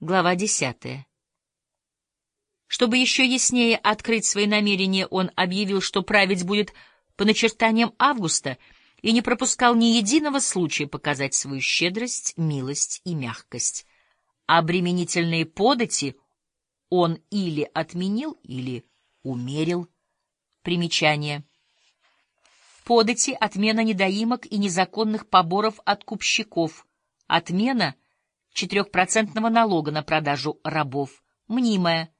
Глава десятая. Чтобы еще яснее открыть свои намерения, он объявил, что править будет по начертаниям Августа и не пропускал ни единого случая показать свою щедрость, милость и мягкость. Обременительные подати он или отменил, или умерил. Примечание. Подати — отмена недоимок и незаконных поборов от купщиков. Отмена — четырехпроцентного налога на продажу рабов. Мнимая,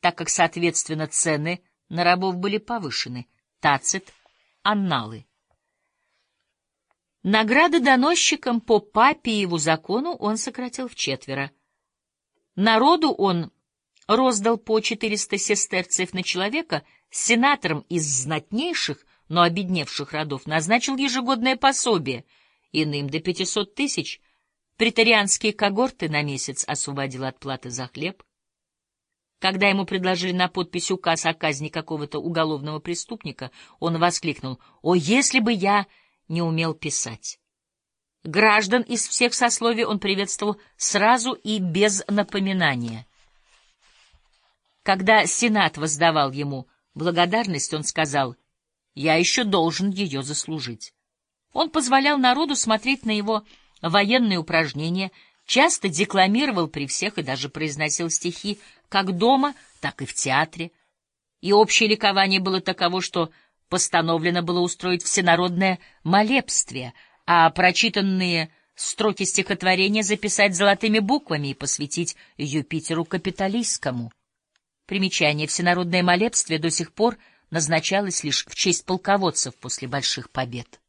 так как, соответственно, цены на рабов были повышены. Тацит, анналы. Награды доносчикам по папиеву закону он сократил в четверо. Народу он роздал по 400 сестерцев на человека, сенаторам из знатнейших, но обедневших родов назначил ежегодное пособие, иным до 500 тысяч, претарианские когорты на месяц освободил от платы за хлеб. Когда ему предложили на подпись указ о казни какого-то уголовного преступника, он воскликнул «О, если бы я не умел писать!» Граждан из всех сословий он приветствовал сразу и без напоминания — когда Сенат воздавал ему благодарность, он сказал, «Я еще должен ее заслужить». Он позволял народу смотреть на его военные упражнения, часто декламировал при всех и даже произносил стихи как дома, так и в театре. И общее ликование было таково, что постановлено было устроить всенародное молебствие, а прочитанные строки стихотворения записать золотыми буквами и посвятить Юпитеру Капитолийскому. Примечание. Всенародное молебствие до сих пор назначалось лишь в честь полководцев после больших побед.